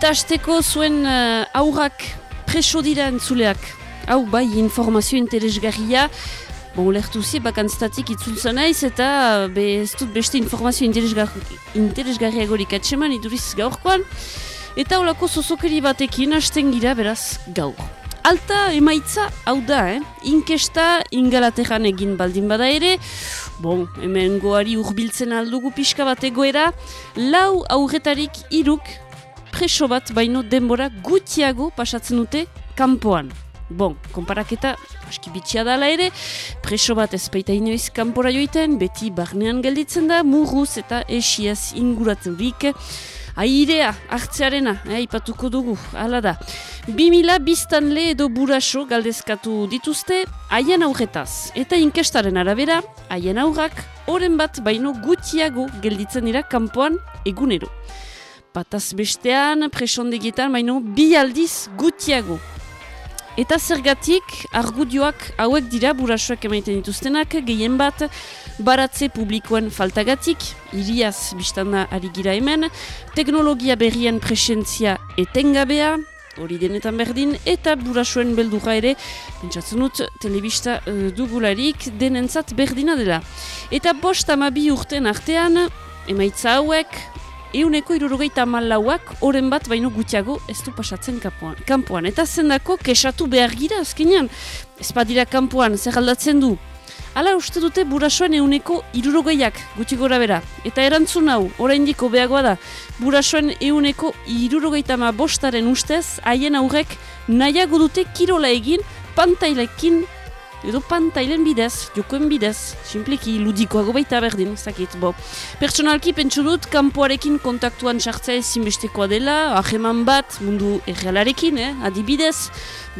Eta hasteko zuen uh, aurrak preso dira entzuleak. Hau bai, informazio interesgarria, bon, lehtu zi, bakantztatik itzultzen naiz, eta be, ez dut beste informazio interesgarriagorik atseman, iduriz gaurkoan. Eta holako zozokeri batekin hasten gira beraz gaur. Alta emaitza hau da, eh? inkesta ingalateran egin baldin bada ere, bon, hemen goari urbiltzen aldugu pixka bat egoera, lau aurretarik iruk preso bat baino denbora gutiago pasatzen dute kanpoan. Bon, konparaketa aski bitxia dala ere, preso bat ezpeita inoiz kanpora joiten, beti barnean gelditzen da, murruz eta esiaz inguraturik, airea, hartzearena, eh, ipatuko dugu, hala da. 2000 biztan le edo buraso galdezkatu dituzte, haien aurretaz. Eta inkestaren arabera, haien aurrak, oren bat baino gutiago gelditzen dira kanpoan egunero. Pataz bestean, presondegietan, baino bi aldiz gutiago. Eta zergatik, argudioak hauek dira burasoak emaiten dituztenak, gehien bat, baratze publikoen faltagatik, iriaz biztanda ari gira hemen, teknologia berrien presentzia etengabea, hori denetan berdin, eta burasoen beldura ere, pentsatzen dut, telebista uh, dugularik denentzat berdina dela. Eta bost amabi urten artean, emaitza hauek, euneko irurogeita malauak, oren bat baino gutiago ez du pasatzen kanpoan. kanpoan. Eta zendako, kesatu behar gira azkenean, ez badira kanpoan, zer aldatzen du, Hala uste dute burasoan euneko irurogeiak guti gora bera. Eta erantzun hau, oraindiko beagoa da, burasoan euneko irurogeita ma bostaren ustez, haien aurrek nahiago dute kirola egin pantailekin edo pantailen bidez, jokoen bidez, simpliki ludikoago baita berdin, zakit, bo. Pertsonalki pentsu dut, kanpoarekin kontaktuan sartzea ezinbestekoa dela, aheman bat, mundu errealarekin, eh, adibidez,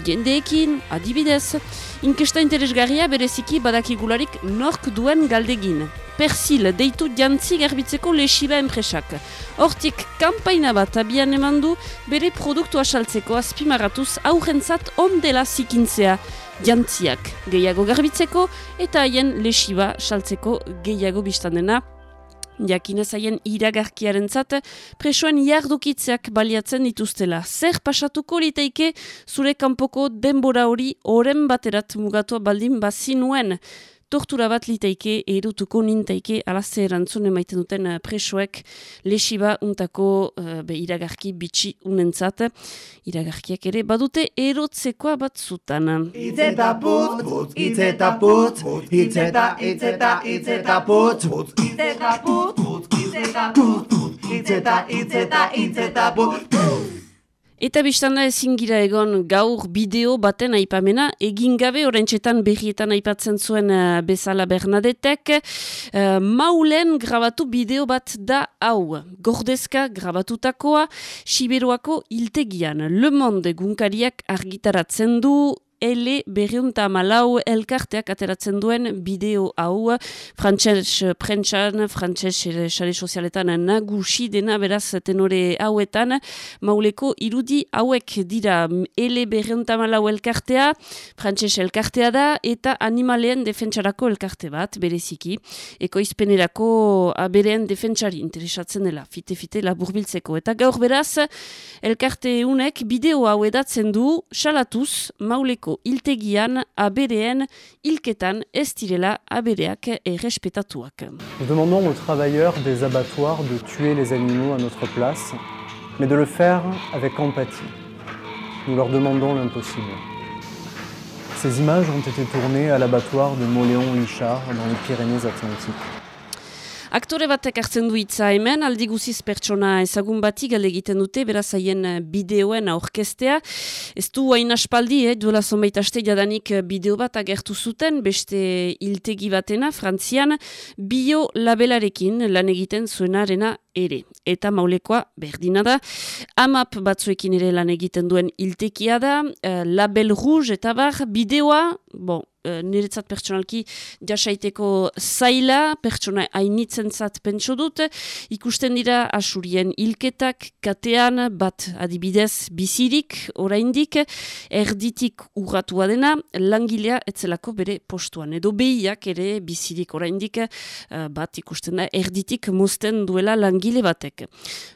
jendeekin, adibidez. Inkesta interesgarria bereziki badakigularik nork duen galdegin. Persil, deitu jantzi garbitzeko lesiba enpresak. Hortik, kampaina bat abian eman du, bere produktu asaltzeko azpimaratuz aurrentzat ondela zikintzea jantziak gehiago garbitzeko eta haien lesiba saltzeko gehiago biztan dena. Jakinez haien iragarkiaren zat, presoen jardukitzeak baliatzen dituztela. Zer pasatuko liteike zure kanpoko denbora hori oren baterat mugatua baldin bazinuen tortura bat liteike erutuko nintaike alazte erantzun emaiten duten uh, presoek lesiba untako uh, be iragarki bitxi unentzat. Iragarkiak ere badute erotzekoa bat zutan. Itzeta putz, putz, itzeta putz, itzeta, itzeta, itzeta putz, putz, itzeta putz, itzeta, itzeta, itzeta putz, Eta biztanda ezin gira egon gaur bideo baten aipamena, egin gabe orentxetan berrietan aipatzen zuen uh, bezala Bernadetek, uh, maulen grabatu bideo bat da hau. Gordezka grabatutakoa, Siberuako iltegian. Le Monde gunkariak argitaratzen du, ele berriunta malau elkarteak ateratzen duen bideo hau. Frantxez prentxan, frantxez xare sozialetan nagusi dena beraz tenore hauetan. Mauleko irudi hauek dira ele berriunta malau elkartea frantxez elkartea da eta animaleen defentsarako elkarte bat bereziki. Ekoizpenerako abereen defentsari interesatzen dela fite-fite laburbiltzeko. Eta gaur beraz elkarte unek bideo hau edatzen du salatuz mauleko iltegian abereen ilketan ez direla abereak errespetatuak. Nous demandons aux travailleurs des abattoirs de tuer les animaux à notre place, mais de le faire avec empathie. Nous leur demandons l'impossible. Ces images ont été tournées à l'abattoir de Moléon-Huichard dans les Pyrénées-Atlantiques. Aktore batek hartzen du hitza hemen, aldi guziz pertsona ezagun bati egiten dute, beraz haien eh, bideoen aurkestea. Ez du hain aspaldi, eh, duela zonbait aste jadanik eh, bideo bat agertu zuten, beste iltegi batena, frantzian, bio labelarekin lan egiten zuenarena ere. Eta maulekoa berdina da. Amap batzuekin ere lan egiten duen iltekia da, label rouge eta bar, bideoa, bon, uh, niretzat pertsonalki jasaiteko zaila, pertsona hainitzen zat pentsu dut, ikusten dira asurien hilketak, katean, bat adibidez bizirik, oraindik, erditik urratua dena, langilea etzelako bere postuan. Edo behiak ere bizirik oraindik uh, bat ikusten da, erditik mozten duela langile batek.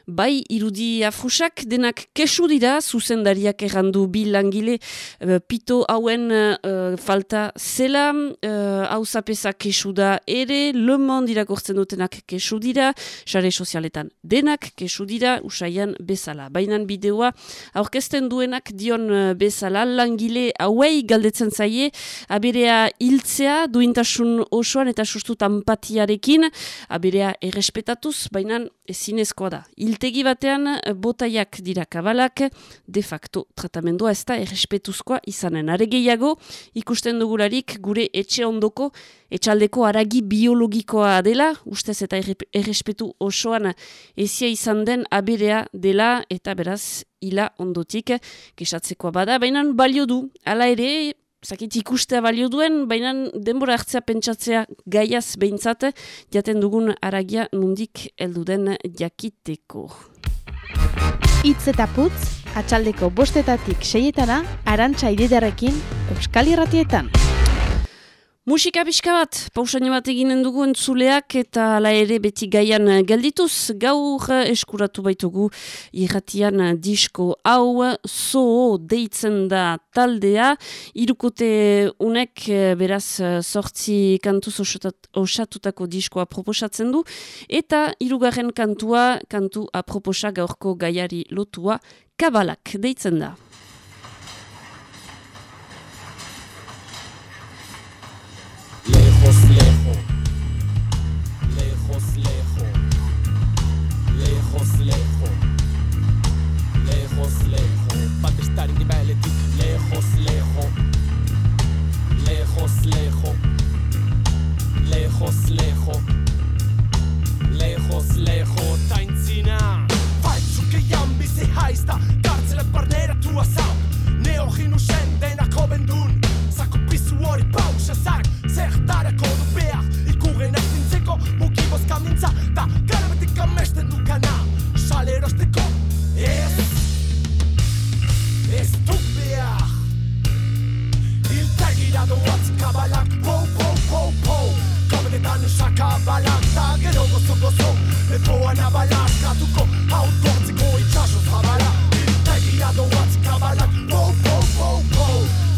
Bai, irudi afrusak denak kesu dira, zuzendariak errandu bi langile, uh, pito hauen uh, falta zela, uh, hau zapesa kesu da ere, Le Monde irakortzen dutenak kesu dira, sare sozialetan denak kesu dira, usaian bezala. Bainan bideoa, aurkezten duenak dion bezala, langile hauei galdetzen zaie, aberea hiltzea, duintasun osoan eta sustu tampatiarekin, aberea errespetatuz, bainan ezinezkoa da. Hiltegi batean, botaiak dira kabalak, de facto tratamendua ez da errespetuzkoa izanen. Are gehiago, ikusten dugularik gure etxe ondoko, etxaldeko aragi biologikoa dela, ustez eta errespetu osoan ezia izan den aberea dela, eta beraz, ila ondotik, kesatzekoa bada, baina balio du, ala ere, Zakit ikustea balio duen, baina denbora hartzea pentsatzea gaiaz behintzat, jaten dugun aragia nundik elduden jakiteko. Itz eta putz, atxaldeko bostetatik seietana, arantxa ididarekin, Euskal Irratietan. Musika pixka bat, pausaino bat eginen dugu entzuleak eta la ere beti gaian geldituz, gaur eskuratu baitugu irratian disko hau, zoo deitzen da taldea, irukote unek beraz sortzi kantuz osatutako diskoa proposatzen du, eta irugarren kantua, kantu aproposa gaurko gaiari lotua, kabalak deitzen da. Lejos, lejo. Lejos, lejo. Lejos, lejo. Lejos, lejo. Πάντα στάρει την μελετή. Lejos, lejo. Lejos, lejo. Lejos, lejo. Lejos, lejo. Lejos, lejo. haizta Kartzele barneratu azau Neo jinu sen denako bendun Zako pizu hori pausa zark Zertareko du behar Ikurren aizintzeko mugibos kamintza Ta garabetik amesten dukana. Salerosteko ez Ez du behar. Iltegira doatzi kabalak Po, po, po, po Kabenetan esakabalak Ta gero gozo, gozo. Lepoan abalak Gatuko hau du kabala Tagia doaz kabalak Bo, bo, bo, bo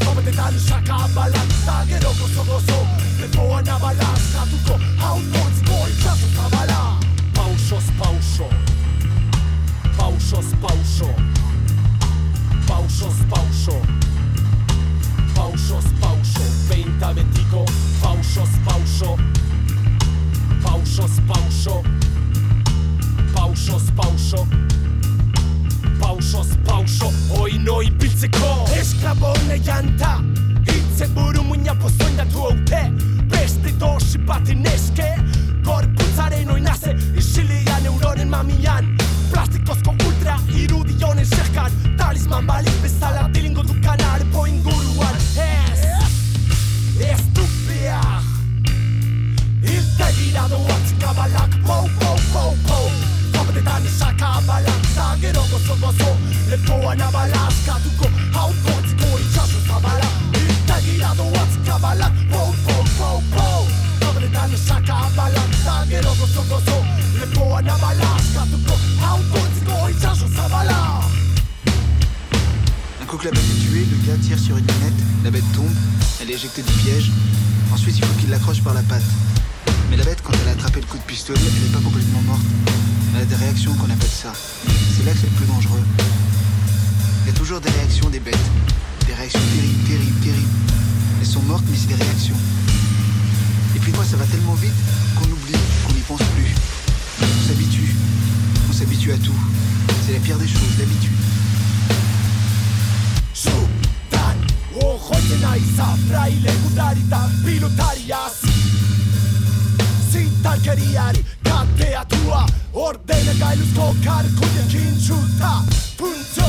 Zobetetan sakabalak Ta gero gozo gozo Lepoan abala Zatuko hau noitzko itxaso kabala Pausos pauso Pausos pauso Pausos pauso Pausos pauso Behin ta betiko Pausos. Pauso Pausos. Pauso Pausos. pauso hartzeko Esklabo hone janta Hitzen buru muina pozoinatu haute Beste dosi baten eske Gorputzaren oinaze Isilian euroren mamian Plastikozko ultra irudionen sekan Talisman baliz bezala dilingo du kanarpo inguruan Ez Ez du behar Hiltegira doatzkabalak Pou, pou, pou, pou Kabetetan esakabalak Un coup que la bête est tuée, le gars tire sur une lunette, la bête tombe, elle est éjectée du piège, ensuite il faut qu'il l'accroche par la patte. Mais la bête, quand elle a attrapé le coup de pistolet, elle n'est pas complètement morte. On a des réactions qu'on appelle ça. C'est là que c'est le plus dangereux. Il y a toujours des réactions des bêtes. Des réactions terribles, terribles, terribles. Elles sont mortes, mais c'est des réactions. Et puis quoi, ça va tellement vite qu'on oublie, qu'on n'y pense plus. On s'habitue. On s'habitue à tout. C'est la pire des choses, l'habitude. zitarkeriari kateatua Ordene gailuzko karkudekin txuta Punto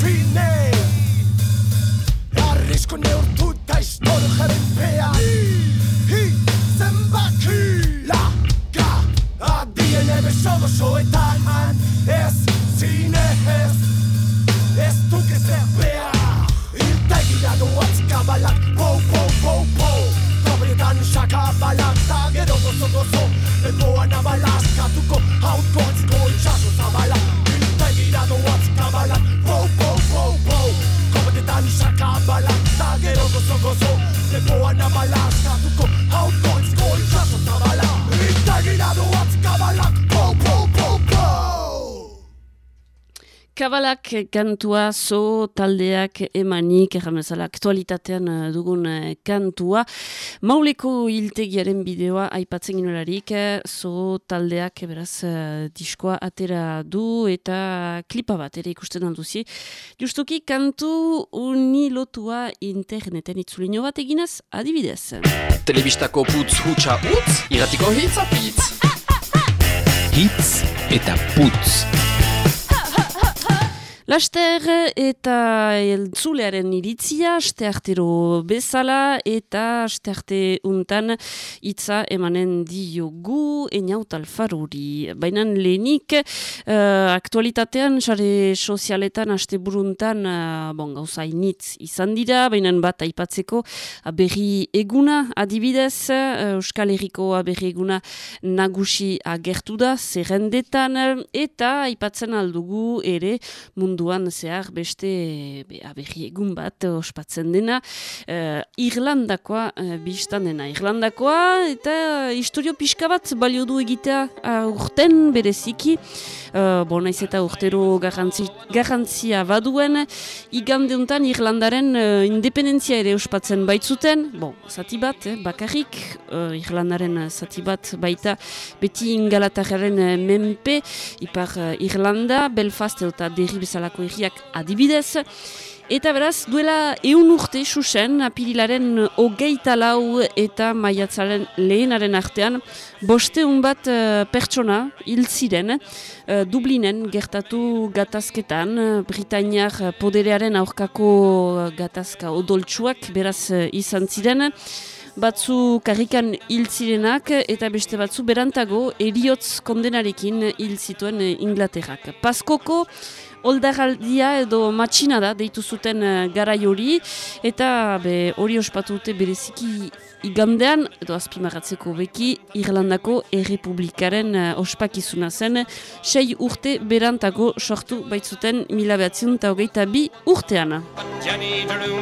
fine. Arrisko neurtuta istoro jaren pea Hi, zenbaki. Laka Adien ebe sogo soetan Ez gero gozo gozo Lepoan abalazkatuko Hautko atziko itxaso zabalak Iltegira doatz kabalak Po, po, po, po Kobrietan sakabalak Ta gero gozo gozo Lepoan abalazkatuko Hautko Kabalak kantua zo taldeak emanik, erramezala aktualitatean eh, dugun eh, kantua. Mauleko hiltegiaren bideoa aipatzen ginolarik, eh, zo taldeak beraz eh, diskoa atera du eta klipa bat ere ikusten alduzi. Justuki kantu unilotua interneten itzulino bat eginez adibidez. Telebistako putz hutsa utz, iratiko hitz apitz. Hitz eta putz. Laster eta eltzulearen iritzia, aste artero bezala eta aste arte untan hitza emanen diogu eniaut alfaruri. Baina lehenik, uh, aktualitatean, sare sozialetan, aste buruntan, uh, bon, gauza initz izan dira, baina bat aipatzeko aberri eguna adibidez, uh, Euskal Herriko aberri eguna nagusi agertu da, zerrendetan, eta aipatzen aldugu ere mundu munduan zehar beste be, aberri egun bat ospatzen dena. Uh, Irlandakoa uh, biztan dena. Irlandakoa eta uh, historio pixka bat balio du egitea uh, urten bereziki. Uh, bon, eta urtero garrantzi, garrantzia baduen igande untan Irlandaren uh, independentzia ere ospatzen baitzuten. Bon, zati bat, eh, bakarrik uh, Irlandaren zati bat baita beti ingalatarren menpe. Ipar uh, Irlanda, Belfast eta derri bezala bezalako erriak adibidez. Eta beraz, duela eun urte susen, apirilaren hogeita lau eta maiatzaren lehenaren artean, bosteun bat uh, pertsona hil ziren, uh, Dublinen gertatu gatazketan, Britainiar poderearen aurkako gatazka odoltsuak beraz uh, izan ziren, batzu karrikan hil zirenak eta beste batzu berantago eriotz kondenarekin hil zituen Inglaterrak. Paskoko, oldaraldia edo matxina da deitu zuten uh, garai hori. Eta be, hori ospatu dute bereziki igandean edo azpimagatzeko beki Irlandako Errepublikaren uh, ospakizuna zen. Sei urte berantago sortu baitzuten mila behatzen eta hogeita bi urtean. Jenny drew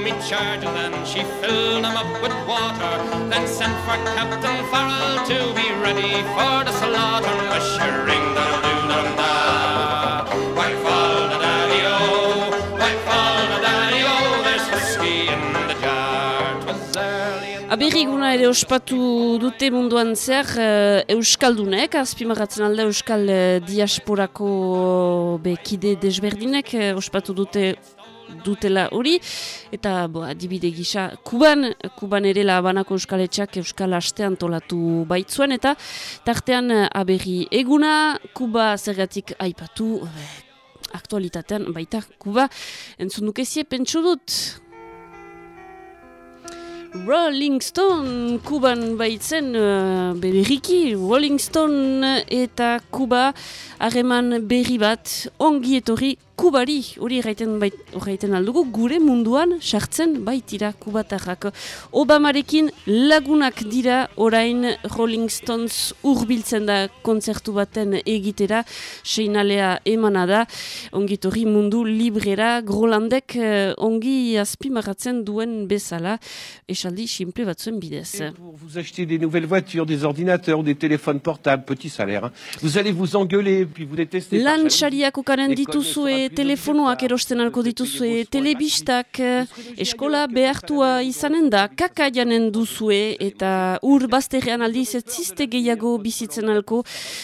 Aberriguna ere ospatu dute munduan zer uh, Euskaldunek, azpimarratzen alde Euskal uh, diasporako bekide desberdinek uh, ospatu dute dutela hori, eta bo, adibide gisa Kuban, Kuban ere labanako Euskaletxak Euskal Aste antolatu baitzuen, eta tartean aberri eguna, Kuba zergatik aipatu, aktualitatean baita Kuba, entzun dukezie pentsu dut, Rolling Stone Kuban baitzen uh, berriki Rolling Stone eta Kuba harreman berri bat ongi etorri Kubari hori erraiten, bait, aldugu gure munduan sartzen baitira Kubatarrak. Obamarekin lagunak dira orain Rolling Stones urbiltzen da kontzertu baten egitera seinalea emana da ongi etorri mundu librera Grolandek uh, ongi azpimarratzen duen bezala esaldi simple batzuen bidez. Pour vous acheter des nouvelles voitures, des ordinateurs, des téléphones portables, petit salaire. hein. Vous allez vous engueuler, puis vous détestez. Lan ukanen dituzue, telefonoak erosten alko dituzue, telebistak, eh, eskola behartua izanen da, kaka janen duzue, eta ur bazterrean aldiz ez ziste gehiago bizitzen alko,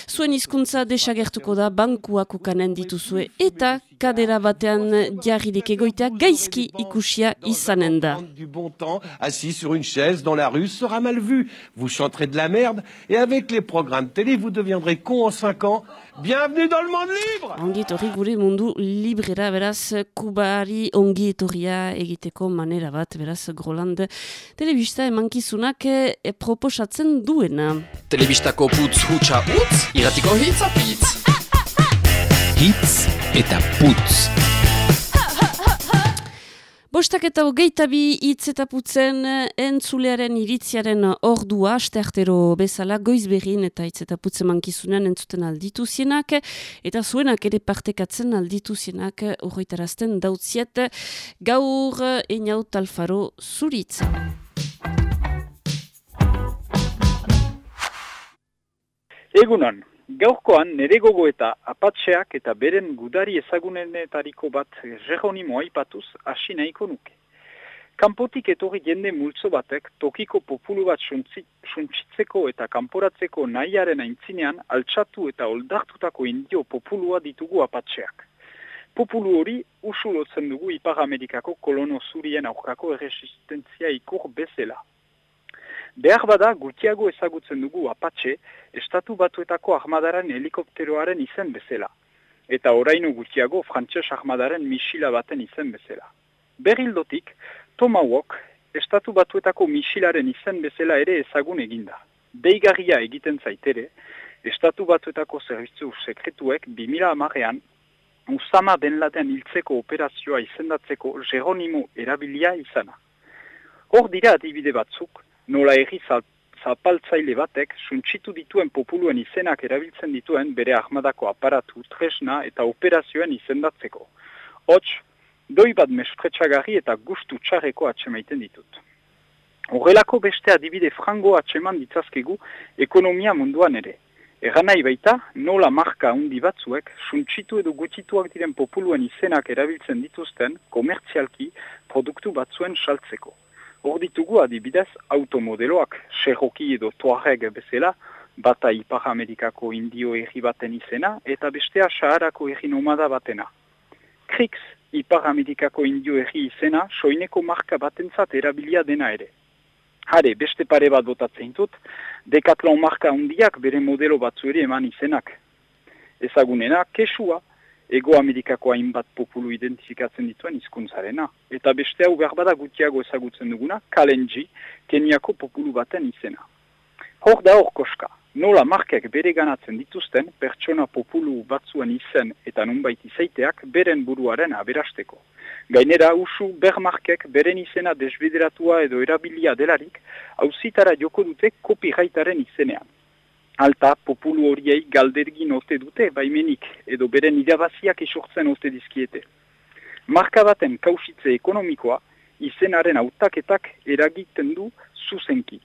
zuen hizkuntza desagertuko da, bankuak ukanen dituzue, eta kadera batean jarririk egoitea gaizki ikusia izanen da. Prendre Du bon temps, assis sur une chaise dans la rue, sera mal vu. Vous chanterez de la merde, et avec les programmes télé, vous deviendrez con en 5 ans. Bienvenue dans le monde libre Ongi etorri gure mundu librera, beraz, kubari ongi etorria egiteko manera bat, beraz, Groland telebista emankizunak e, proposatzen duena. Telebistako putz hutsa utz, iratiko hitz apitz. Hitz? Eta putz. Bostak eta hogeita bi hitz eta putzen eh, entzulearen iritziaren ordua, asteartero bezala, goizberin eta hitz eta putzen mankizunean entzuten alditu zienak, eta zuenak ere partekatzen alditu zienak, horretarazten dautziet, gaur eniaut alfaro zuritza. Egunon, gaurkoan nere gogo eta apatxeak eta beren gudari ezagunenetariko bat Geronimo aipatuz hasi nahiko nuke. Kanpotik etorri jende multzo batek tokiko populu bat suntsitzeko eta kanporatzeko nahiaren aintzinean altxatu eta oldartutako indio populua ditugu apatxeak. Populu hori usulotzen dugu Ipar Amerikako kolono zurien aurkako erresistentzia ikur bezala. Behar bada gutiago ezagutzen dugu apatxe, estatu batuetako armadaren helikopteroaren izen bezala. Eta oraino gutiago frantses armadaren misila baten izen bezala. Berildotik, Tomahawk, estatu batuetako misilaren izen bezala ere ezagun eginda. Deigarria egiten zaitere, estatu batuetako zerbitzu sekretuek 2000 amarean, Usama Ben Laden hiltzeko operazioa izendatzeko Geronimo erabilia izana. Hor dira adibide batzuk, nola erri zal- zapaltzaile batek suntsitu dituen populuen izenak erabiltzen dituen bere armadako aparatu, tresna eta operazioen izendatzeko. Hots, doi bat mespretsagarri eta gustu txarreko atsemaiten ditut. Horrelako beste adibide frango atseman ditzazkegu ekonomia munduan ere. Egan nahi baita, nola marka handi batzuek, suntsitu edo gutituak diren populuen izenak erabiltzen dituzten, komertzialki, produktu batzuen saltzeko. Hor ditugu adibidez automodeloak, Cherokee edo Tuareg bezala, bata Ipar Amerikako indio herri baten izena eta bestea Saharako herri nomada batena. Krix, Ipar Amerikako indio herri izena, soineko marka batentzat erabilia dena ere. Hare, beste pare bat botatzen dut, Decathlon marka handiak bere modelo batzu ere eman izenak. Ezagunena, kesua, Ego Amerikako hainbat populu identifikatzen dituen hizkuntzarena. Eta beste hau behar bada gutiago ezagutzen duguna, Kalenji, Keniako populu baten izena. Hor da hor koska, nola markek bere ganatzen dituzten pertsona populu batzuen izen eta nunbait izaiteak beren buruaren aberasteko. Gainera, usu bermarkek beren izena desbideratua edo erabilia delarik, hauzitara joko dute copyrightaren izenean. Alta, populu horiei galdergin ote dute baimenik edo beren irabaziak isurtzen ote dizkiete. Marka baten kausitze ekonomikoa izenaren hautaketak eragiten du zuzenki.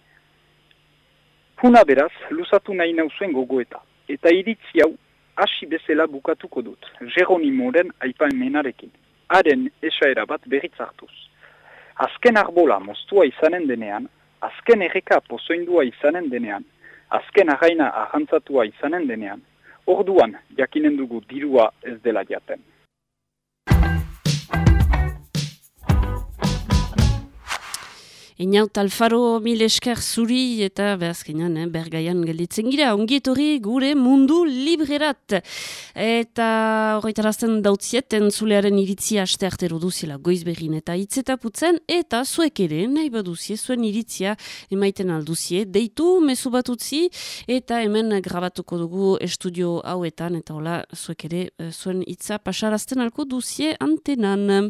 Huna beraz, luzatu nahi nauzuen gogoeta. Eta iritzi hau, hasi bezala bukatuko dut, Geronimoren aipamenarekin. Haren esaera bat berriz hartuz. Azken arbola moztua izanen denean, azken erreka pozoindua izanen denean, azken arraina ahantzatua izanen denean, orduan jakinen dugu dirua ez dela jaten. Inaut Alfaro mil esker zuri eta behazkenan, eh, bergaian gelditzen gira, ongietorri gure mundu librerat. Eta horretarazten dautziet, entzulearen iritzi aste artero duziela goizberrin eta hitzetaputzen eta zuek ere nahi baduzie, zuen iritzia emaiten alduzie, deitu mezu bat utzi eta hemen grabatuko dugu estudio hauetan eta hola zuek ere eh, zuen hitza pasarazten alko duzie antenan.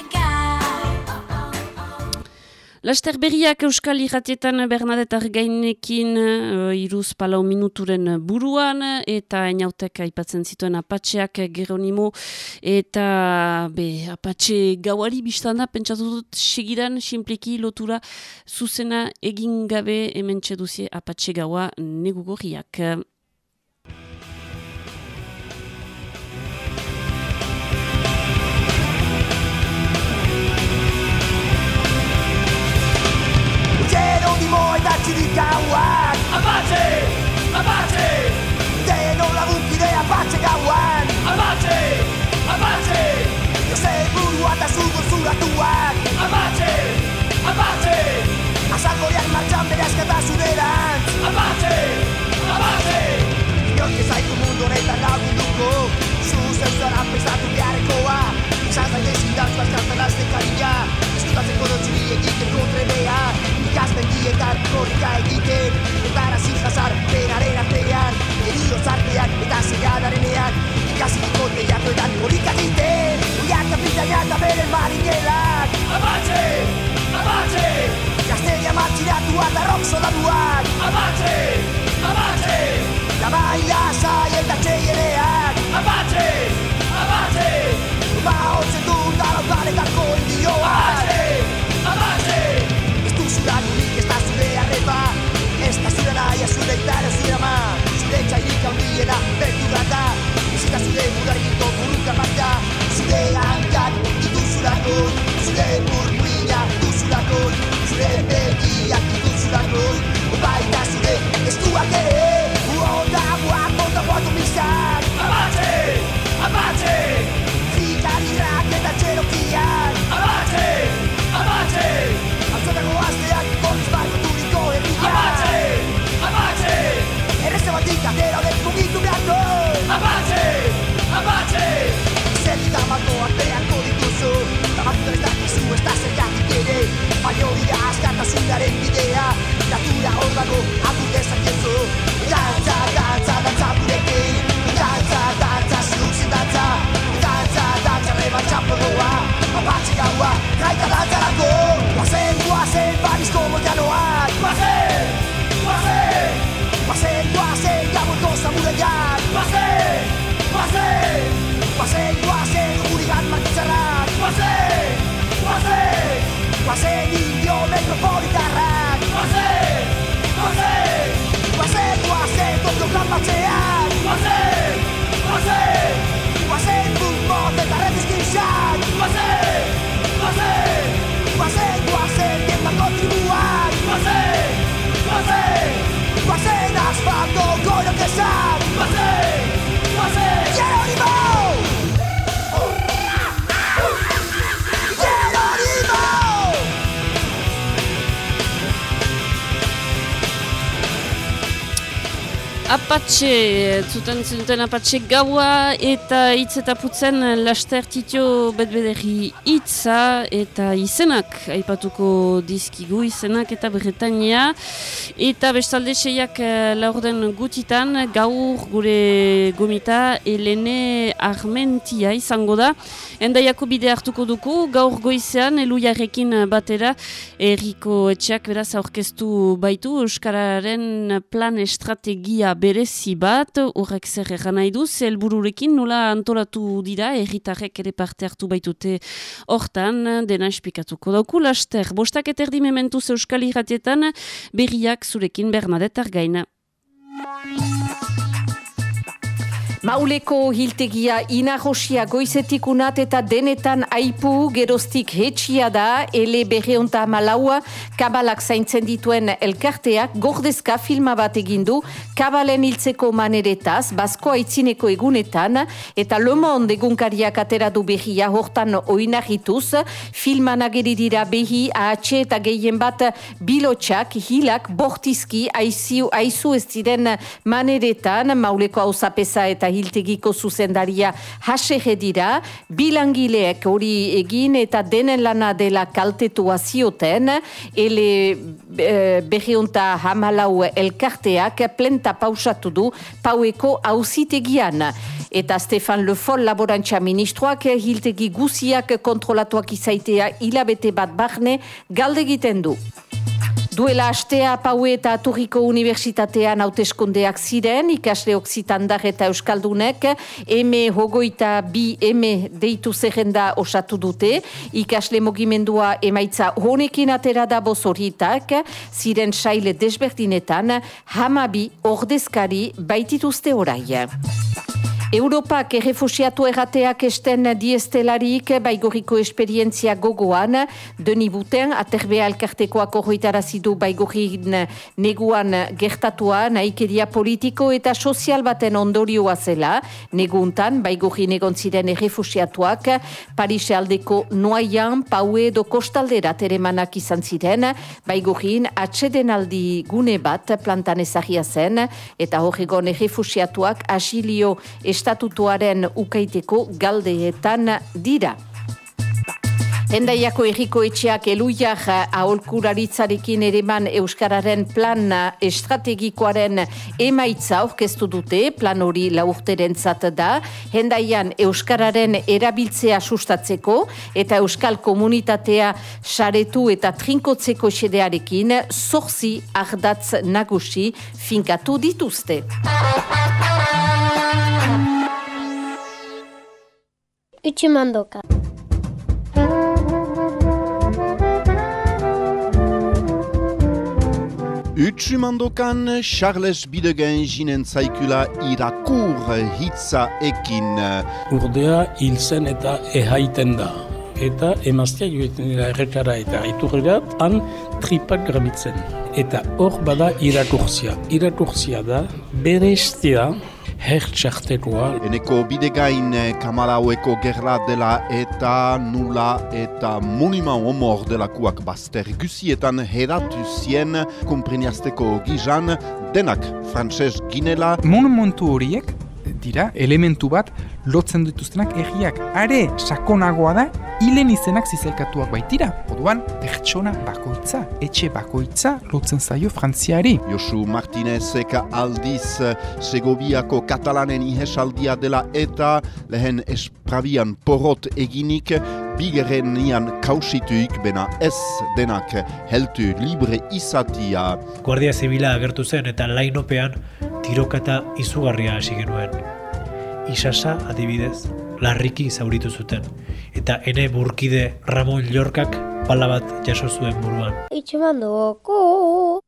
Laster berriak Euskal Irratietan Bernadette Argainekin uh, iruz palau minuturen buruan eta enautek aipatzen zituen apatxeak Geronimo eta be, apatxe gauari biztanda pentsatu dut segidan simpliki lotura zuzena egin gabe hemen txeduzie apatxe gaua negugorriak. Ticawa! Amati! Amati! Te non ho l'avuti da faccia gawa! Amati! Amati! Se food what a sugo su da twa! Amati! Amati! Asalto ria chambe da scettasi vera! Amati! Amati! Non che sai come doneta ravi do co, su se sera a trebea di! Gazten dietan korrika egiten Ebarazi jazar, penaren artean Erio zartean eta zegadaren ean Ikasi ikote jatoetan korrika egiten Uriak kapitaina eta bere marinelak Apache! Apache! Gazteria matxiratua eta rock soldatuak Apache! Apache! Labai lasai eta txeieneak Apache! Apache! Ba hotzen du dalotan eta koindioak Apache! ziela beldurra da. Bizita zure bulariko buruka bat da. Zure hankak dituzulakon Zure burmuina duzulakon Zure begiak dituzulakon Baita zure estuak ere. Apatxe, zuten zuten apatxe gaua eta hitz eta putzen laster titio betbederri hitza eta izenak aipatuko dizkigu izenak eta Bretania eta bestalde seiak eh, laurden gutitan gaur gure gomita Elene Armentia izango da. Endaiako bide hartuko duku gaur goizean eluiarekin batera erriko etxeak beraz aurkeztu baitu Euskararen plan estrategia berezi bat, horrek zer egan nahi du, helbururekin nola antolatu dira, erritarrek ere parte hartu baitute hortan, dena espikatuko dauku, laster, bostak eterdi mementuz euskal irratietan, berriak zurekin Bernadetar gaina. Mauleko hiltegia inahosia goizetik unat eta denetan aipu geroztik hetxia da, ele berreonta malaua, kabalak zaintzen dituen elkarteak, gordezka filma bat egindu, kabalen hiltzeko maneretaz, basko aitzineko egunetan, eta Le Monde egunkariak atera du behia hortan oinarrituz, filman ageri dira behi, ahatxe eta gehien bat bilotxak, hilak, bortizki, aizu, aizu ez diren maneretan, mauleko hausapesa eta hiltegiko zuzendaria hasege dira, bilangileek hori egin eta denen lana dela kaltetua zioten, ele e, berriunta hamalau elkarteak plenta pausatu du paueko hausitegian. Eta Stefan Le Foll laborantza ministroak hiltegi guziak kontrolatuak izaitea hilabete bat barne galde egiten du. Duela astea Paue eta Aturriko Unibertsitatean hauteskundeak ziren, ikasle oksitandar eta euskaldunek, eme hogoita bi eme deitu zerrenda osatu dute, ikasle mogimendua emaitza honekin atera da bozorritak, ziren saile desberdinetan, hamabi ordezkari baitituzte orai. Europak errefusiatu errateak esten diestelarik baigoriko esperientzia gogoan, deni buten, aterbea elkartekoak horretarazidu baigorin neguan gertatua, naikeria politiko eta sozial baten ondorioa zela, neguntan baigorin egon ziren errefusiatuak, Parise aldeko noaian, paue edo kostaldera teremanak izan ziren, baigorin atxeden aldi gune bat plantan ezagia zen, eta horregon errefusiatuak asilio estatutuaren ukaiteko galdeetan dira. Hendaiako erriko etxeak eluiak aholkuraritzarekin ereman Euskararen plan estrategikoaren emaitza aurkeztu dute, plan hori laurteren da, hendaian Euskararen erabiltzea sustatzeko eta Euskal komunitatea saretu eta trinkotzeko xedearekin zorzi ardatz nagusi finkatu dituzte. Utsumandoka. Utsumandokan Charles Bidegen jinen zaikula irakur hitza ekin. Urdea hil zen eta ehaiten da. Eta emaztea joetan dira errekara eta iturrerat, han tripak grabitzen. Eta hor bada irakurzia. Irakurzia da, bere estea, hertxartekoa. Eneko bidegain kamaraueko gerla dela eta nula eta monima homor delakoak bazter gusietan heratu zien kompreniazteko gizan denak frantses ginela. Monumentu horiek dira elementu bat lotzen dituztenak erriak. Are sakonagoa da hilen izenak zizelkatuak baitira. Oduan, pertsona bakoitza, etxe bakoitza lotzen zaio frantziari. Josu Martinezek aldiz Segoviako katalanen ihesaldia dela eta lehen esprabian porot eginik bigeren nian kausituik bena ez denak heltu libre izatia. Guardia Zibila agertu zen eta lainopean tirokata izugarria hasi genuen. Isasa adibidez, larriki zauritu zuten. Eta ene burkide Ramon Llorkak pala bat jaso zuen buruan. Itxemandoko.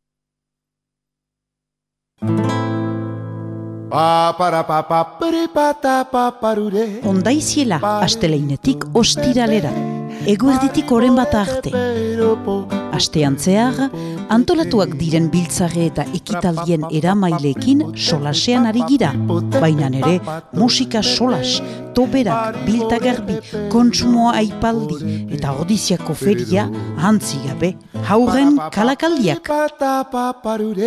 Ondaiziela asteleinetik ostiralera. Eguerditik oren bat arte. Astean zehar, antolatuak diren biltzare eta ekitaldien eramaileekin solasean ari gira. Baina ere, musika solas, toberak, biltagarbi, kontsumoa aipaldi eta ordiziako feria hantzi gabe, hauren kalakaldiak.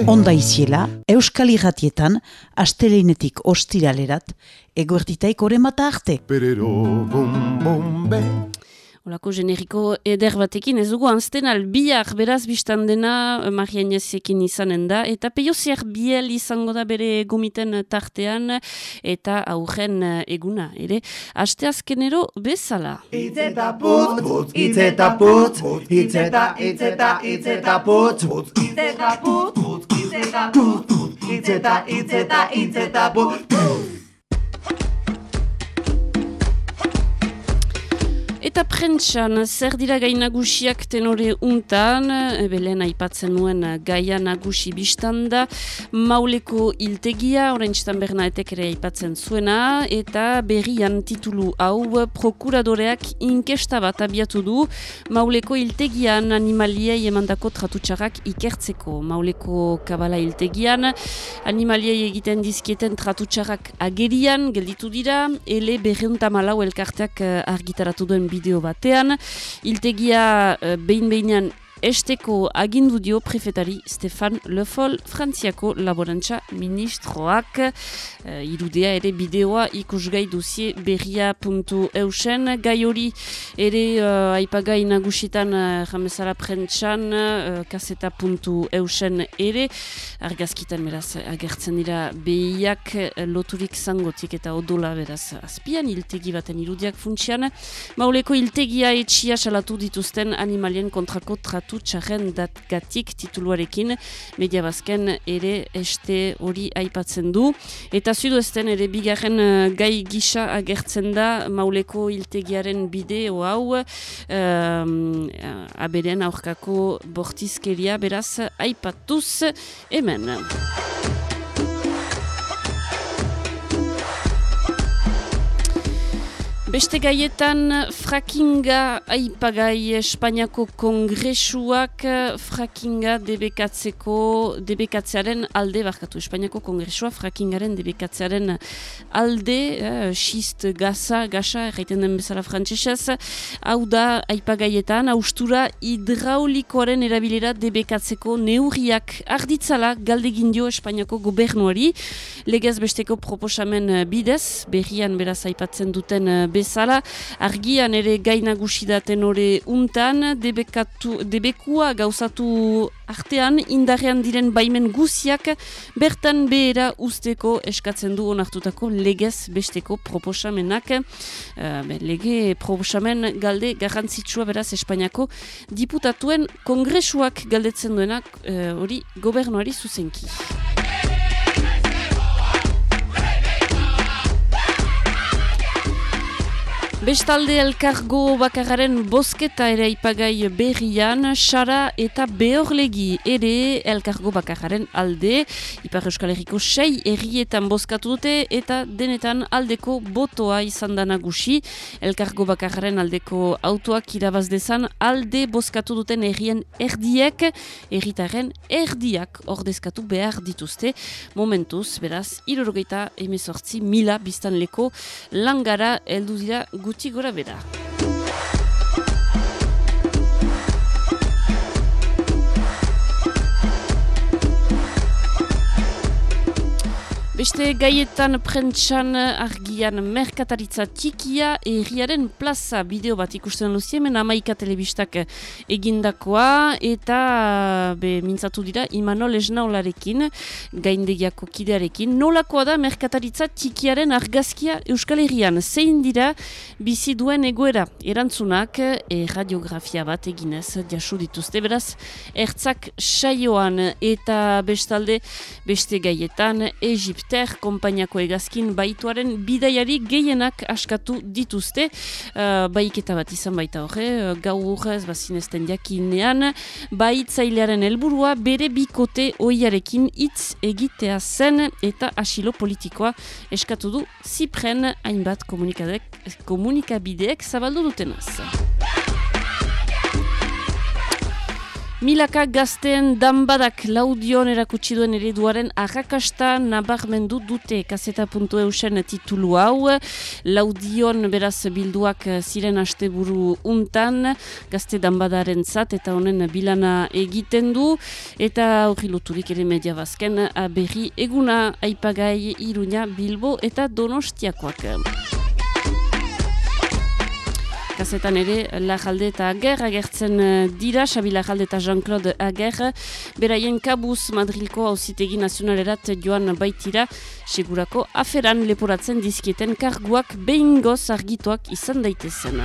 Onda iziela, Euskal Irratietan, asteleinetik ostiralerat, eguertitaik oremata arte. Olako generiko eder batekin ez dugu anzten albiak beraz biztan dena eh, Marian Jazekin izanen da eta peioziak biel izango da bere gomiten tartean eta aurren eh, eguna, ere? Aste azkenero bezala. Itzeta putz, putz, itzeta putz, itzeta, itzeta, itzeta putz, putz, itzeta putz, itzeta putz, itzeta, itzeta, itzeta putz, Eta prentxan, zer dira gai nagusiak tenore untan, belen aipatzen nuen gaia nagusi biztanda, mauleko iltegia, orain txetan bernaetek ere aipatzen zuena, eta berrian titulu hau prokuradoreak inkesta bat abiatu du, mauleko iltegian animaliei emandako tratutxarrak ikertzeko. Mauleko kabala iltegian, animaliei egiten dizkieten tratutxarrak agerian, gelditu dira, ele berriuntamalau elkarteak eh, argitaratu duen bideo batean. Iltegia uh, behin behinean esteko agindu dio prefetari Stefan Lefol Frantziako laborantza ministroak. Uh, irudea ere bideoa ikusgai duzie berria.eusen gai hori ere uh, aipagai nagusitan uh, jamezara prentsan uh, kaseta.eusen ere. Argazkitan beraz agertzen dira behiak loturik zangotik eta odola beraz azpian iltegi baten irudiak funtsian mauleko iltegia etxia salatu dituzten animalien kontrako tratu txarren datgatik tituluarekin media bazken ere este hori aipatzen du eta zudu ezten ere bigarren uh, gai gisa agertzen da mauleko iltegiaren bideo hau um, aberen aurkako bortizkeria beraz aipatuz hemen. Beste gaietan frakinga aipagai Espainiako kongresuak frakinga debekatzeko debekatzearen alde barkatu Espainiako kongresua frakingaren debekatzearen alde eh, xist gaza, gasa erraiten den bezala frantzesez hau da aipagaietan austura hidraulikoaren erabilera debekatzeko neurriak arditzala galdegin dio Espainiako gobernuari. Legez besteko proposamen bidez berrian beraz aipatzen duten bezala, argian ere gainagusi da tenore untan, debekatu, debekua gauzatu artean, indarrean diren baimen guziak, bertan behera usteko eskatzen du onartutako legez besteko proposamenak. Uh, lege proposamen galde garrantzitsua beraz Espainiako diputatuen kongresuak galdetzen duenak hori uh, gobernuari zuzenki. Bestalde elkargo bakararen bosketa ere ipagai berrian, Sara eta Behorlegi ere elkargo bakararen alde. Ipar Euskal Herriko sei errietan boskatu dute eta denetan aldeko botoa izan da nagusi. Elkargo bakararen aldeko autoak irabaz dezan alde boskatu duten errien erdiek, erritaren erdiak ordezkatu behar dituzte. Momentuz, beraz, irorogeita emezortzi mila biztan leko langara eldu dira gutxi gora bera. Beste gaietan prentsan argian merkataritza txikia erriaren plaza. Bideo bat ikusten luziemen amaika telebistak egindakoa eta be, mintzatu dira Imanol Esnaularekin gaindegiako kidearekin. Nolakoa da merkataritza txikiaren argazkia Euskal Herrian? Zein dira bizi duen egoera? Erantzunak e, radiografia bat eginez jasu dituzte. Beraz ertzak saioan eta bestalde beste gaietan Egypt Ter konpainiako egazkin baituaren bidaiari gehienak askatu dituzte. Uh, baiketa bat izan baita horre, uh, gau horrez bazinezten jakinean, baitzailearen helburua bere bikote oiarekin hitz egitea zen eta asilo politikoa eskatu du zipren hainbat komunikabideek zabaldu dutenaz. Milaka gazteen danbadak laudion erakutsi duen ereduaren arrakasta nabarmendu dute kaseta.eusen titulu hau. Laudion beraz bilduak ziren asteburu untan gazte danbadaren zat eta honen bilana egiten du eta hori loturik ere media bazken berri eguna aipagai iruña bilbo eta donostiakoak. Kazetan ere, Lajalde eta Ager agertzen eh, dira, Xabi Lajalde eta Jean-Claude Ager, beraien kabuz Madrilko hauzitegi nazionalerat joan baitira, segurako aferan leporatzen dizkieten karguak behin goz argituak izan daitezen.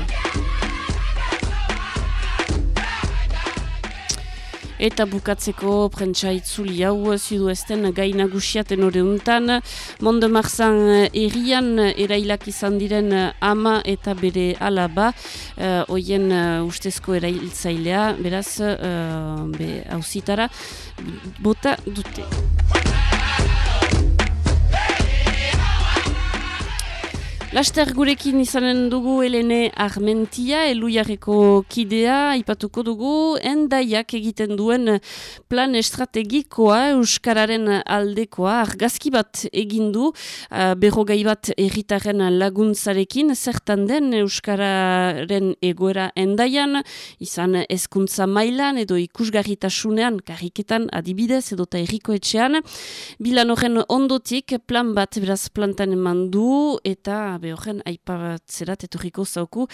Eta bukatzeko prentsa itzuli hau zidu esten gai nagusiaten horeuntan. Monde Marzan errian erailak izan diren ama eta bere alaba. Uh, oien uh, ustezko erailtzailea, beraz, uh, be, hausitara, bota dute. Laster gurekin izanen dugu Helene Armentia, eluiareko kidea, ipatuko dugu, endaiak egiten duen plan estrategikoa Euskararen aldekoa, argazki bat egindu, uh, berrogei bat erritaren laguntzarekin, zertan den Euskararen egoera endaian, izan hezkuntza mailan edo ikusgarritasunean, kariketan adibidez edo eta errikoetxean, bilan horren ondotik plan bat beraz plantan eman du, eta behoren aipabatzerat etorriko zauku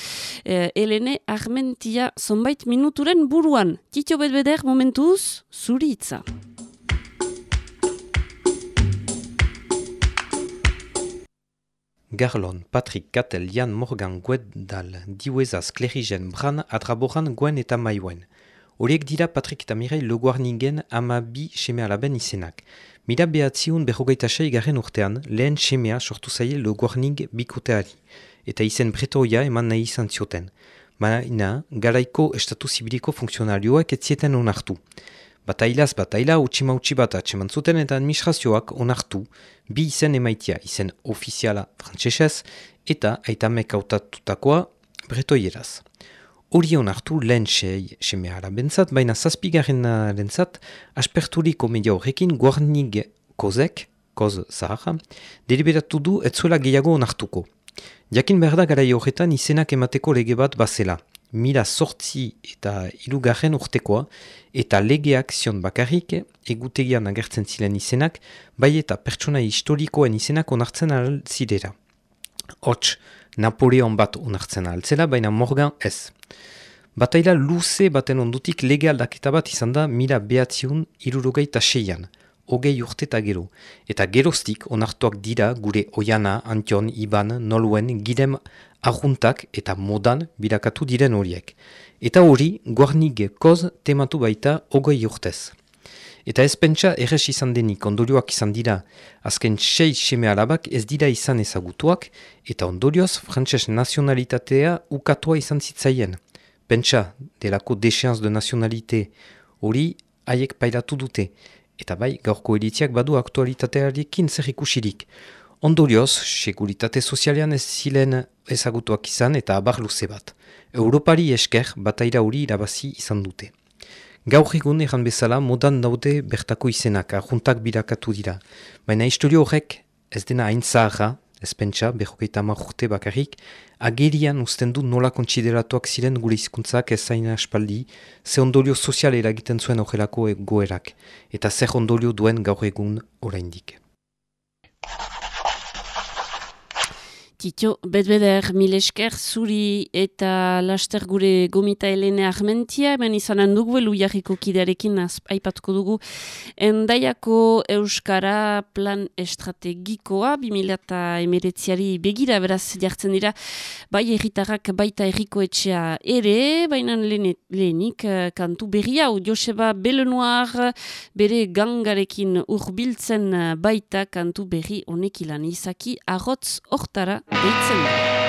eh, Elene Armentia zonbait minuturen buruan. Titio bedbeder momentuz, zuri itza. Garlon, Patrick Kattel, Jan Morgan Guedal, Diwezaz, Klerigen, Bran, Adraboran, Gwen eta Maioen. Horiek dira Patrick eta Mirei loguarningen ama bi seme alaben izenak. Mira behatziun berrogeita sei garen urtean, lehen semea sortu zaie loguarning bikoteari, eta izen bretoia eman nahi izan zioten. Baina, garaiko estatu zibiliko funksionarioak etzieten onartu. Batailaz bataila utxima utxi bat atseman zuten eta administrazioak onartu bi izen emaitia, izen ofiziala frantsesez eta aitamek autatutakoa bretoieraz. Hori onartu lehen sei semeara bentsat, baina zazpigaren lentzat, asperturiko media horrekin guarnig kozek, koz zaharra, deliberatu du etzuela gehiago onartuko. Jakin behar da gara horretan izenak emateko lege bat bazela. Mila sortzi eta ilugarren urtekoa eta legeak zion bakarrik egutegian agertzen ziren izenak, bai eta pertsona historikoen izenak onartzen alzidera. Hots, Napoleon bat onartzen altzela, baina Morgan ez. Bataila luze baten ondutik lege aldaketa bat izan da mila behatziun irurogeita seian, hogei urte eta gero. Eta geroztik onartuak dira gure Oiana, Antion, Iban, Noluen, Gidem, Arruntak eta Modan birakatu diren horiek. Eta hori, guarnig koz tematu baita hogei urtez. Eta ez pentsa errez izan denik ondorioak izan dira azken sei seme alabak ez dira izan ezagutuak eta ondorioz frantses nazionalitatea ukatua izan zitzaien. Pentsa, delako deseanz de nazionalite hori haiek pailatu dute eta bai gaurko editziak badu aktualitatearekin zer ikusirik. Ondorioz, seguritate sozialean ez zilen ezagutuak izan eta abar luze bat. Europari esker bataira hori irabazi izan dute. Gaur egun erran bezala modan daude bertako izenak, arjuntak birakatu dira. Baina historio horrek ez dena hain zaharra, ez pentsa, behokeita urte bakarrik, agerian usten du nola kontsideratuak ziren gure izkuntzak ez zaina aspaldi, ze ondolio sozial eragiten zuen horrelako goerak, eta zer ondolio duen gaur egun oraindik. Tito, bedbeder milesker zuri eta laster gure gomita helene armentia, hemen izan handugu elu jarriko kidearekin aipatuko dugu. Endaiako Euskara plan estrategikoa, 2000 emeretziari begira beraz jartzen dira, bai erritarrak baita erriko etxea ere, baina lehenik eh, kantu berri hau, Joseba Belenoar bere gangarekin urbiltzen baita kantu berri honekilan izaki, arrotz hortara deitzen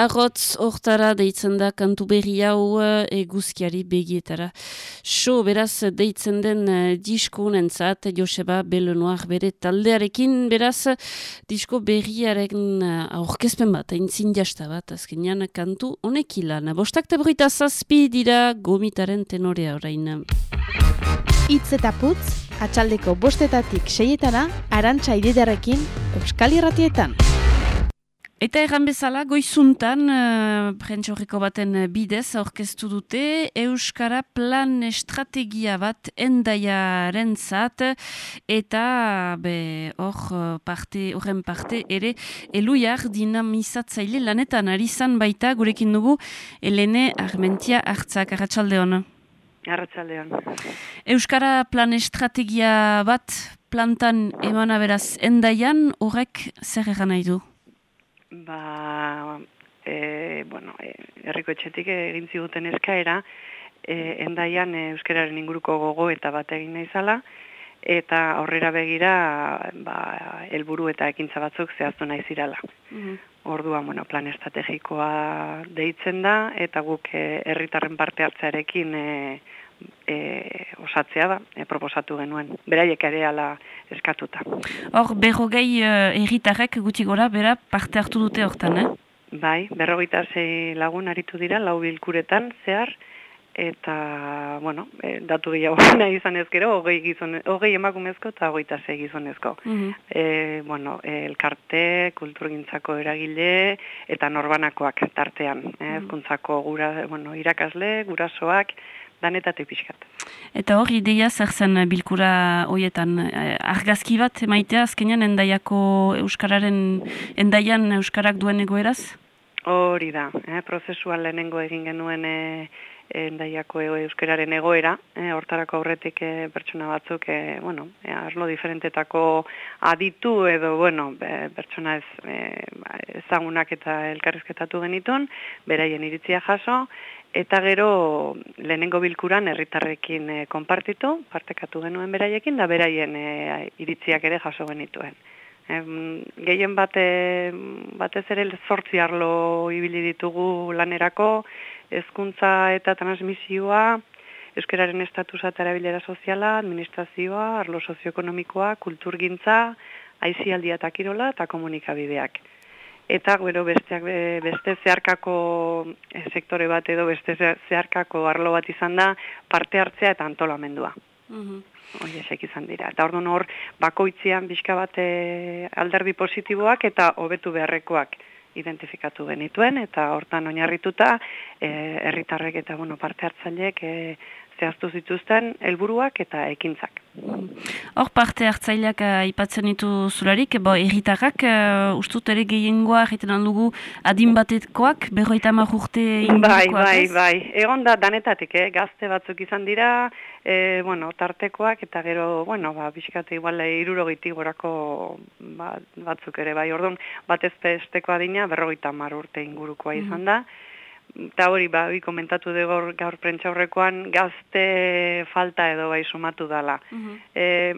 Arrotz hortara deitzen da kantu berri hau eh, eguzkiari begietara. So, beraz, deitzen den uh, disko honentzat Joseba Belenoar bere taldearekin, beraz, disko berriaren uh, aurkezpen bat, aintzin jasta bat, azkenean kantu honekilan. Bostak tabrita zazpi dira gomitaren tenorea orain. Itz eta putz, atxaldeko bostetatik seietana, arantxa ididarekin, Euskal Irratietan. Eta erran bezala, goizuntan, uh, prentxorriko baten bidez aurkeztu dute, Euskara plan estrategia bat endaiaren zat, eta hor parte, horren parte ere, eluiar dinamizatzaile lanetan ari zan baita, gurekin dugu, Elene Armentia hartzak, arratsalde hona. Arratxaldean. Euskara plan estrategia bat plantan emana beraz endaian, horrek zer egan nahi du? Ba, e, bueno, e, herriko etxetik egin ziguten eskaera, e, endaian e, euskararen inguruko gogo eta bat egin naizala, eta aurrera begira ba, helburu eta ekintza batzuk zehaztu nahi zirala. Mm Orduan, bueno, plan estrategikoa deitzen da, eta guk e, herritarren parte hartzearekin e, e, osatzea da, e, proposatu genuen. Beraiek ere ala eskatuta. Hor, berrogei uh, erritarrek guti gora, bera, parte hartu dute hortan, eh? Bai, berrogeita zei lagun aritu dira, lau bilkuretan, zehar, eta, bueno, e, datu gehiago nahi izan ezkero, hogei, gizone, hogei emakumezko eta hogeita zei gizonezko. Mm -hmm. bueno, elkarte, kulturgintzako eragile, eta norbanakoak tartean, eh, ezkuntzako gura, bueno, irakasle, gurasoak, danetatik pixkat. Eta hor, ideia zer zen bilkura hoietan, eh, argazki bat maitea azkenean endaiako euskararen, endaian euskarak duen egoeraz? Hori da, eh, prozesuan lehenengo egin genuen eh, endaiako euskararen egoera, eh, hortarako aurretik eh, pertsona batzuk, eh, bueno, eh, arlo diferentetako aditu edo, bueno, pertsona ez, eh, ezagunak eta elkarrizketatu genitun, beraien iritzia jaso, Eta gero lehenengo bilkuran herritarrekin e, konpartitu, partekatu genuen beraiekin, da beraien e, iritziak ere jaso genituen. E, gehien bate, batez ere zortzi arlo ibili ditugu lanerako, hezkuntza eta transmisioa, euskararen estatusa eta erabilera soziala, administrazioa, arlo sozioekonomikoa, kulturgintza, aizialdia eta kirola eta komunikabideak eta gero besteak beste zeharkako eh, sektore bat edo beste zeharkako arlo bat izan da parte hartzea eta antolamendua. Mhm. Hori esek izan dira. Eta orduan hor, bakoitzean bizka bat eh, alderdi positiboak eta hobetu beharrekoak identifikatu genituen, eta hortan oinarrituta eh, herritarrek eta bueno, parte hartzaileek zehaztu zituzten helburuak eta ekintzak. Hor parte hartzaileak uh, ipatzen ditu zularik, bo erritarrak uh, ustut ere gehiengoa egiten aldugu adin batekoak, berroita urte Bai, bai, bai. Egon da danetatik, eh? gazte batzuk izan dira, e, bueno, tartekoak eta gero, bueno, ba, bisikate igual irurogitik gorako ba, batzuk ere, bai, orduan, batez esteko adina berroita mar urte ingurukoa izan da, eta hori ba, bi komentatu dugu gaur, prentxaurrekoan gazte falta edo bai sumatu dala. Mm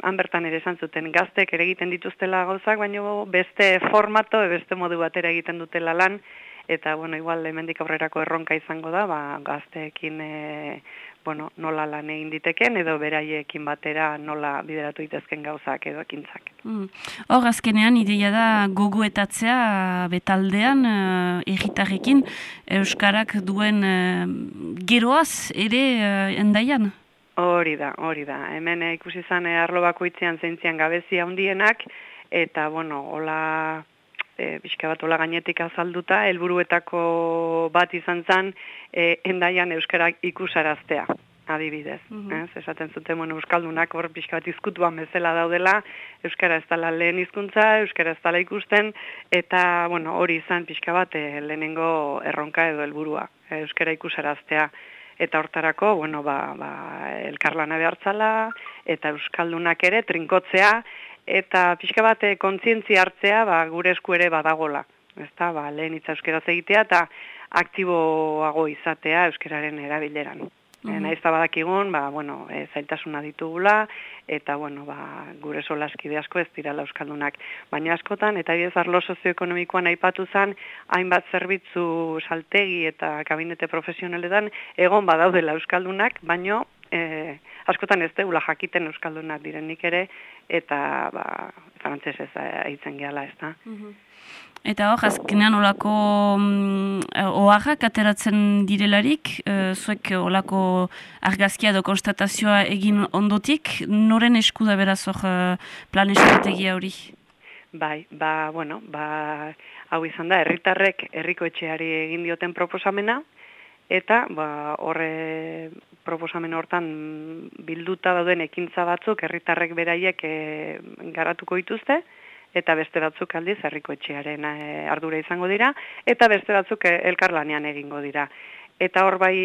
han bertan ere esan zuten gaztek ere egiten dituztela gauzak, baina beste formato, beste modu batera egiten dutela lan, eta bueno, igual hemendik aurrerako erronka izango da, ba, gazteekin e, bueno, nola lan egin diteken edo beraiekin batera nola bideratu itezken gauzak edo ekintzak. Mm. Hor, azkenean, ideia da gogoetatzea betaldean uh, egitarrekin Euskarak duen uh, geroaz ere uh, endaian? Hori da, hori da. Hemen ikusi zan arlo bakoitzean zeintzian gabezia handienak eta, bueno, hola e, bizka bat ola gainetik azalduta, helburuetako bat izan zen, e, endaian euskarak ikusaraztea adibidez. Mm -hmm. Esaten zuten, bueno, Euskaldunak hor pixka bat izkutuan bezala daudela, Euskara ez dala lehen hizkuntza, Euskara ez dala ikusten, eta, bueno, hori izan pixka bat e, lehenengo erronka edo helburua Euskara ikusaraztea. Eta hortarako, bueno, ba, ba, elkarlana behartzala, eta Euskaldunak ere trinkotzea, eta pixka bat eh, kontzientzia hartzea ba, gure esku ere badagola. Ezta, ba, lehen itza euskeraz egitea eta aktiboago izatea euskeraren erabileran. Mm -hmm. Naiz badakigun, ba, bueno, e, zailtasuna ditugula, eta, bueno, ba, gure solaskide asko ez dira euskaldunak. Baina askotan, eta ez arlo sozioekonomikoan aipatu zen, hainbat zerbitzu saltegi eta kabinete profesionaletan, egon badaudela euskaldunak, baino, e, askotan ez deula jakiten euskaldunak direnik ere, eta, ba, frantzesez aitzen gehala, ez da. Mhm. Eta hor, azkenean olako mm, oaxak ateratzen direlarik, e, zuek olako argazkia edo konstatazioa egin ondotik, noren eskuda beraz hor e, plan estrategia hori? Bai, ba, bueno, ba, hau izan da, herritarrek herriko etxeari egin dioten proposamena, eta ba, horre proposamen hortan bilduta dauden ekintza batzuk herritarrek beraiek e, garatuko dituzte, eta beste batzuk aldiz herriko etxearen e, ardura izango dira, eta beste batzuk e, elkarlanean egingo dira. Eta hor bai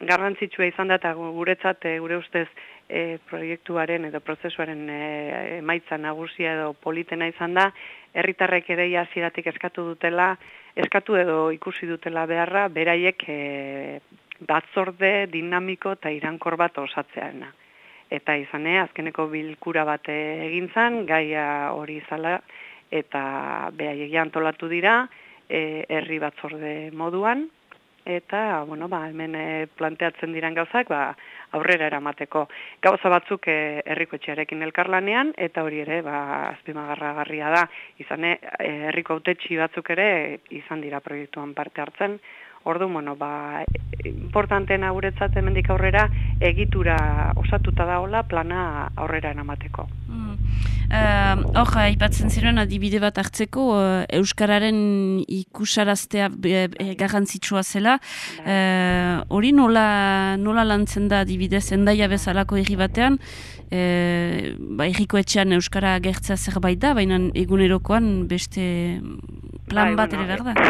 garrantzitsua izan da, eta guretzat, gure ustez, e, proiektuaren edo prozesuaren emaitza nagusia edo politena izan da, herritarrek ere hasieratik eskatu dutela, eskatu edo ikusi dutela beharra, beraiek batzorde dinamiko eta irankor bat osatzearena. Eta izane azkeneko bilkura bat egin zan, gaia hori izala, eta behaiegia antolatu dira, e, herri batzorde moduan, eta, bueno, ba, hemen e, planteatzen diren gauzak, ba, aurrera eramateko. Gauza batzuk e, herriko etxearekin elkarlanean, eta hori ere, ba, azpimagarra garria da, izane, e, herriko autetxi batzuk ere, izan dira proiektuan parte hartzen, Ordu, bueno, ba, importantena guretzat hemendik aurrera egitura osatuta daola plana aurrera enamateko. Mm. Uh, Hor, aipatzen ziren adibide bat hartzeko, uh, Euskararen ikusaraztea garrantzitsua zela. Uh, hori nola, nola lantzen da adibidez endaia bezalako erri batean, uh, ba, erriko etxean Euskara gertzea zerbait da, baina egunerokoan beste plan bai, bat ere behar da.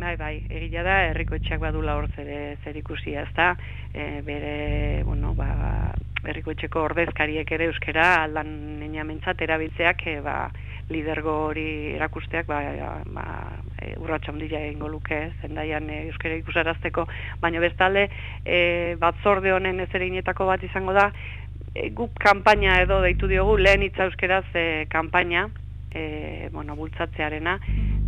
Bai, bai, egila da, herriko etxeak badula hor zer, zer ikusi ez da, e, bere, bueno, ba, herriko etxeko ordezkariek ere euskera aldan mentzat erabiltzeak, e, ba, lidergo hori erakusteak, ba, ba, e, urratxa ondila egingo luke, zendaian e, euskera ikusarazteko, baina bestalde, e, batzorde honen ez ere bat izango da, e, guk kanpaina edo deitu diogu, lehen itza euskeraz e, kanpaina, e, bueno, bultzatzearena,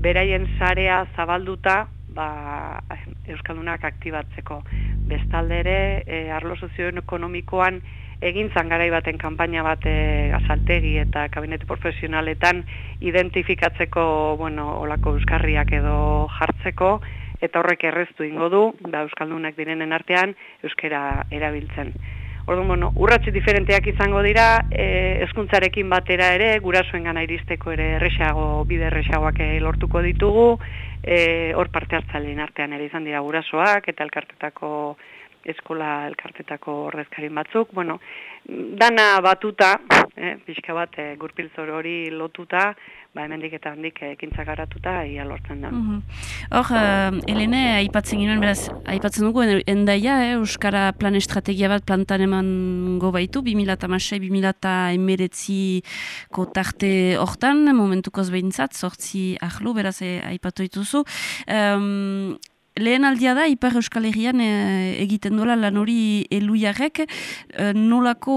beraien sarea zabalduta ba, Euskaldunak aktibatzeko. Bestalde ere, e, arlo sozioekonomikoan egintzan garai baten kanpaina bat e, azaltegi eta kabinete profesionaletan identifikatzeko bueno, olako euskarriak edo jartzeko, eta horrek erreztu ingo du, da Euskaldunak direnen artean, euskera erabiltzen. Orduan, bueno, urratxe diferenteak izango dira, e, eskuntzarekin batera ere, gurasoen gana iristeko ere erresago, bide erresagoak lortuko ditugu, e, hor parte hartzalein artean ere izan dira gurasoak, eta elkartetako eskola elkartetako ordezkarin batzuk, bueno, dana batuta, eh, pixka bat e, gurpilzor hori lotuta, ba hemendik eta handik ekintza garatuta ia lortzen da. Hor, uh, Elene, aipatzen ginen, beraz, aipatzen dugu, endaia, eh, Euskara plan estrategia bat plantan eman gobaitu, 2008-2008 kotarte hortan, momentukoz behintzat, sortzi ahlo, beraz, eh, aipatu dituzu. Um, lehen aldia da, Ipar Euskal Herrian e, egiten duela lan hori eluiarrek, e, nolako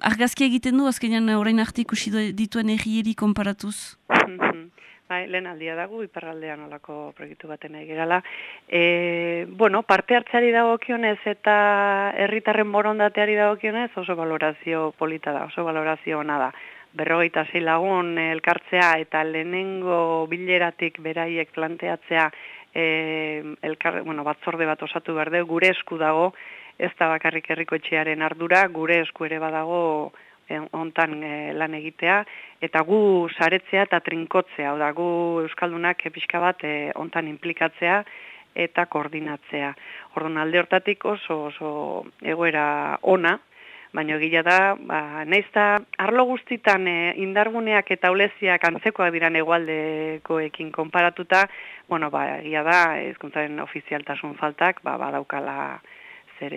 argazki egiten du, azkenean orain arte ikusi dituen errieri konparatuz? bai, lehen aldia dago, iparraldean olako proiektu baten egirala. E, bueno, parte hartzeari dagokionez eta herritarren borondateari dagokionez oso valorazio polita da, oso valorazio ona da. Berrogeita zei lagun elkartzea eta lehenengo bileratik beraiek planteatzea e, elkar, bueno, batzorde bat osatu behar dugu, gure esku dago, ez da bakarrik herriko etxearen ardura, gure esku ere badago e, ontan e, lan egitea, eta gu saretzea eta trinkotzea, oda gu Euskaldunak pixka bat e, ontan implikatzea, eta koordinatzea. Orduan alde hortatik oso, oso egoera ona, baina egila da, ba, naiz arlo guztitan e, indarguneak eta uleziak antzekoak diran egualdekoekin konparatuta, bueno, ba, egia da, ezkuntzaren ofizialtasun faltak, ba, badaukala zer,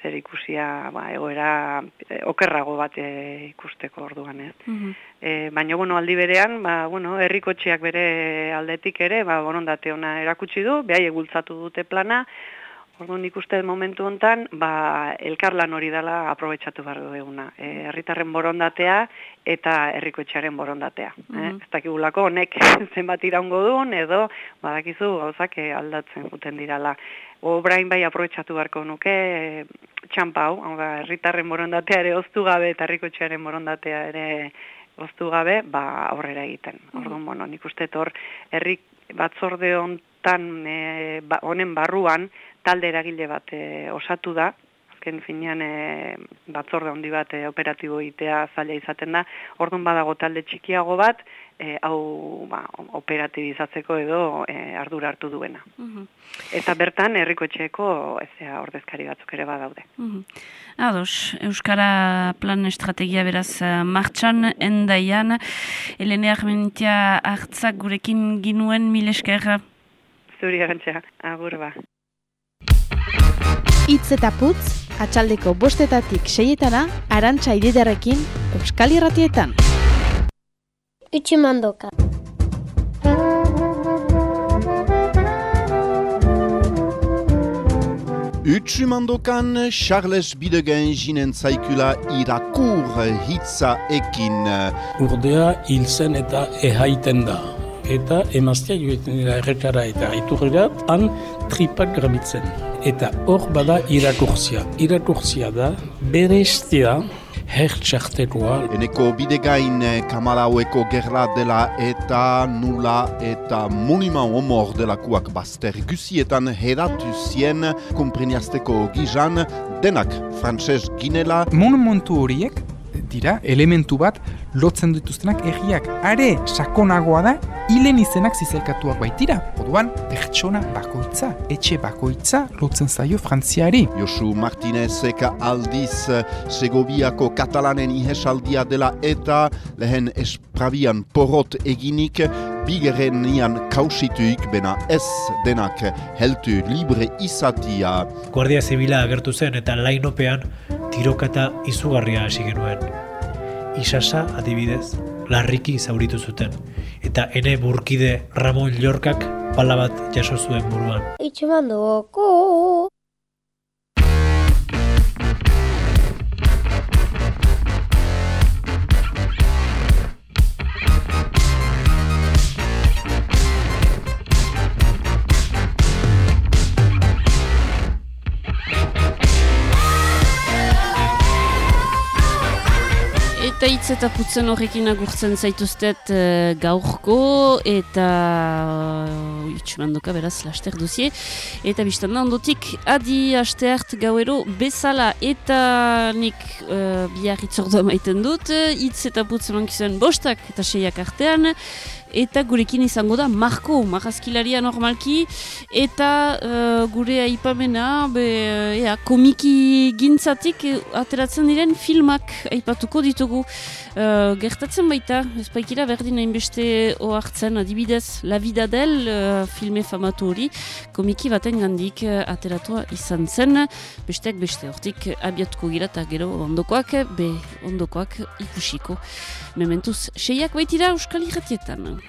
zer ikusia, ba, egoera e, okerrago bat e, ikusteko orduan, ez. Mm baina, bueno, aldi berean, ba, bueno, herrikotxeak bere aldetik ere, ba, borondate ona erakutsi du, behai egultzatu dute plana, Ordu nik uste momentu hontan, ba, elkarlan hori dela aprobetsatu behar duguna. E, herritarren borondatea eta herrikoetxearen borondatea. Mm -hmm. eh? Ez dakigulako honek zenbat iraungo duen edo badakizu gauzak eh, aldatzen juten dirala. Obrain bai aprobetsatu beharko nuke e, txampa hau, herritarren borondatea ere oztu gabe eta herrikoetxearen borondatea ere oztu gabe, ba, aurrera egiten. Mm -hmm. Orduan, bueno, nik uste tor, herrik batzorde hontan e, ba, honen barruan, talde eragile bat e, osatu da, azken finean e, batzorde handi bat e, operatibo itea zaila izaten da, orduan badago talde txikiago bat, e, hau ba, operatibizatzeko edo e, ardura hartu duena. Mhm. Eta bertan, herriko etxeeko ezea ordezkari batzuk ere badaude. Mm Ados, Euskara plan estrategia beraz martxan endaian, Elene Armentia hartzak gurekin ginuen mil esker. Zuri agantzea, agur ba. Itz eta putz, atxaldeko bostetatik seietana, arantxa ididarekin, Euskal Irratietan. Utsumandoka. Utsumandokan, Charles Bidegen jinen zaikula irakur hitza ekin. Urdea hil zen eta ehaiten da eta emaztea joetan dira errekara eta iturrirat, han tripak grabitzen. Eta hor bada irakurzia. Irakurzia da, bere estia, hertxartekoa. Eneko bidegain eh, kamalaueko gerla dela eta nula eta monima homor delakoak bazter gusietan hedatu zien kompreniazteko gizan denak frantses ginela. Monumentu horiek dira elementu bat lotzen dituztenak egiak are sakonagoa da hilen izenak zizelkatuak baitira. Oduan, pertsona bakoitza, etxe bakoitza lotzen zaio frantziari. Josu Martinezek aldiz Segoviako katalanen ihesaldia dela eta lehen esprabian porot eginik bigeren nian kausituik bena ez denak heltu libre izatia. Guardia Zibila agertu zen eta lainopean tirokata izugarria hasi genuen. Isasa, adibidez, larriki zauritu zuten. Eta ene burkide Ramon Llorkak pala bat jaso zuen buruan. Itxemandoko. Eta hitz eta putzen horrekin agurtzen zaituztet uh, gaurko eta uh, itxumandoka beraz laster duzie. Eta biztan da ondotik adi asteart gauero bezala eta nik uh, bihar itzordua maiten dut. Hitz eta putzen mankizuen bostak eta seiak artean eta gurekin izango da Marko, marrazkilaria normalki, eta uh, gure aipamena, be, ea, komiki gintzatik ateratzen diren filmak aipatuko ditugu. Uh, gertatzen baita, ez baikira berdin hainbeste ohartzen adibidez La Vida del uh, filme famatu hori, komiki baten gandik uh, ateratua izan zen, besteak beste hortik abiatuko gira eta gero ondokoak, be ondokoak ikusiko. Mementuz, seiak baitira Euskal Iretietan.